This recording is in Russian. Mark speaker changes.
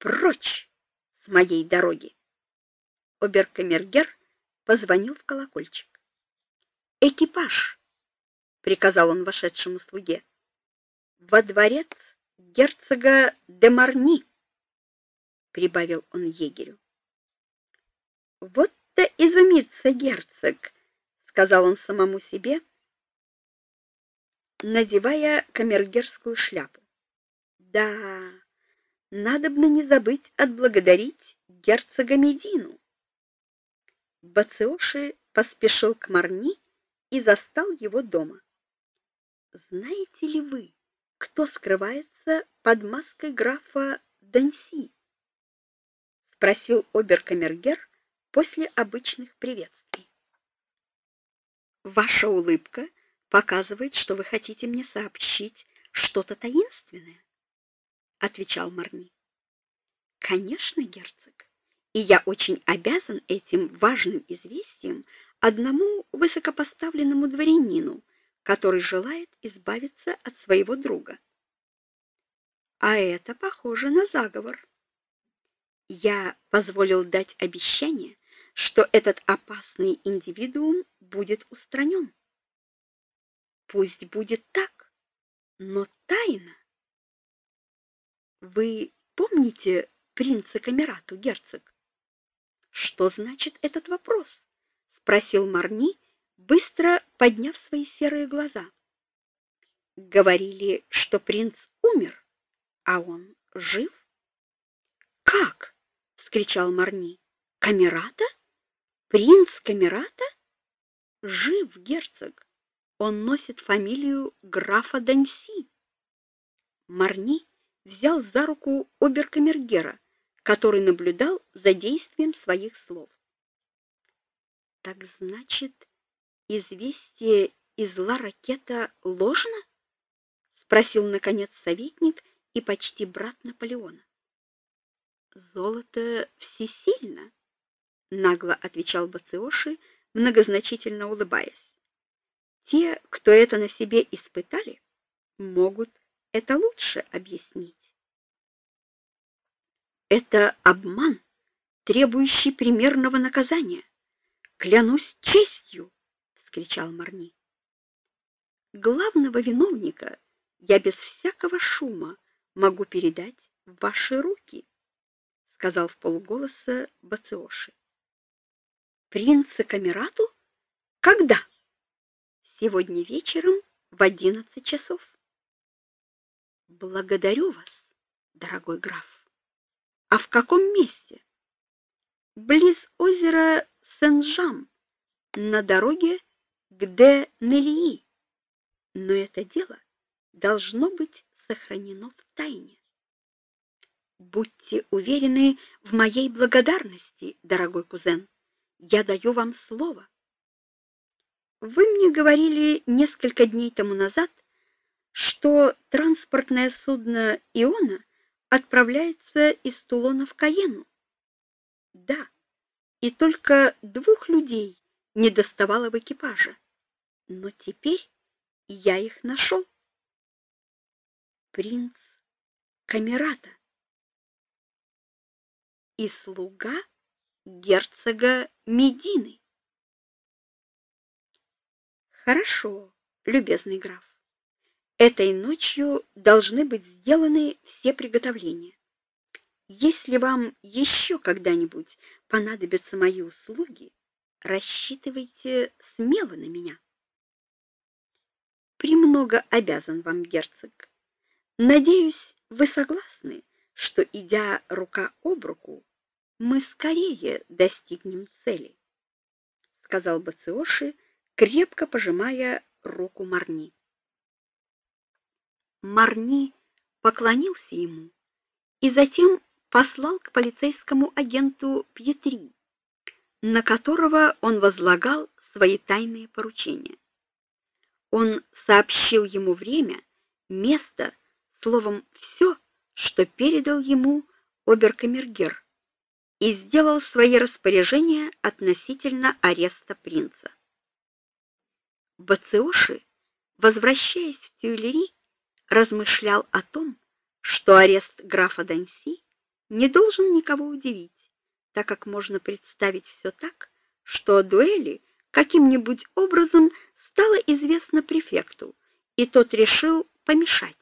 Speaker 1: Прочь с моей дороги. Оберкамергер позвонил в колокольчик. Экипаж, приказал он вошедшему слуге. Во дворец герцога де Марни, прибавил он егерю. Вот-то изумится герцог, сказал он самому себе, надевая камергерскую шляпу. Да, надо бы не забыть отблагодарить герцога Медину. Бациоши поспешил к Марни и застал его дома. Знаете ли вы, кто скрывается под маской графа Данси? спросил оберкамергер после обычных приветствий. Ваша улыбка показывает, что вы хотите мне сообщить что-то таинственное, отвечал Марни. Конечно, герцог. И я очень обязан этим важным известием одному высокопоставленному дворянину, который желает избавиться от своего друга. А это похоже на заговор. Я позволил дать обещание, что этот опасный индивидуум будет устранен. Пусть будет так, но тайна. Вы помните принца Камерату, герцог? Что значит этот вопрос? спросил Марни, быстро подняв свои серые глаза. Говорили, что принц умер, а он жив? Как? вскричал Марни. Камерата? Принц Камерата? Жив герцог он носит фамилию графа Данси. Марни взял за руку оберкамергера, который наблюдал за действием своих слов. Так значит, известие из Ла Ракета ложно? спросил наконец советник и почти брат Наполеона. Золото всесильно, нагло отвечал Бациоши, многозначительно улыбаясь. Те, кто это на себе испытали, могут это лучше объяснить. Это обман, требующий примерного наказания. Клянусь честью, вскричал Марни. Главного виновника я без всякого шума могу передать в ваши руки, сказал в полголоса Бациоши. Принца Камерату? Когда? сегодня вечером в одиннадцать часов. Благодарю вас, дорогой граф. А в каком месте? Близ озера Сен-Жам, на дороге к Де-Нелии. Но это дело должно быть сохранено в тайне. Будьте уверены в моей благодарности, дорогой кузен. Я даю вам слово. Вы мне говорили несколько дней тому назад, что транспортное судно Иона отправляется из Тулона в Каену. Да. И только двух людей не доставало в экипаже. Но теперь я их нашел. Принц Камерата и слуга герцога Медины. Хорошо, любезный граф. Этой ночью должны быть сделаны все приготовления. Если вам еще когда-нибудь понадобятся мои услуги, рассчитывайте смело на меня. Премного обязан вам, герцог. Надеюсь, вы согласны, что идя рука об руку, мы скорее достигнем цели, сказал Бациоши крепко пожимая руку Марни. Марни поклонился ему и затем послал к полицейскому агенту Пьетри, на которого он возлагал свои тайные поручения. Он сообщил ему время, место, словом, все, что передал ему оберкамергер, и сделал свои распоряжения относительно ареста принца. Бациоши, возвращаясь в Тюильри, размышлял о том, что арест графа Данси не должен никого удивить, так как можно представить все так, что о дуэли каким-нибудь образом стало известно префекту, и тот решил помешать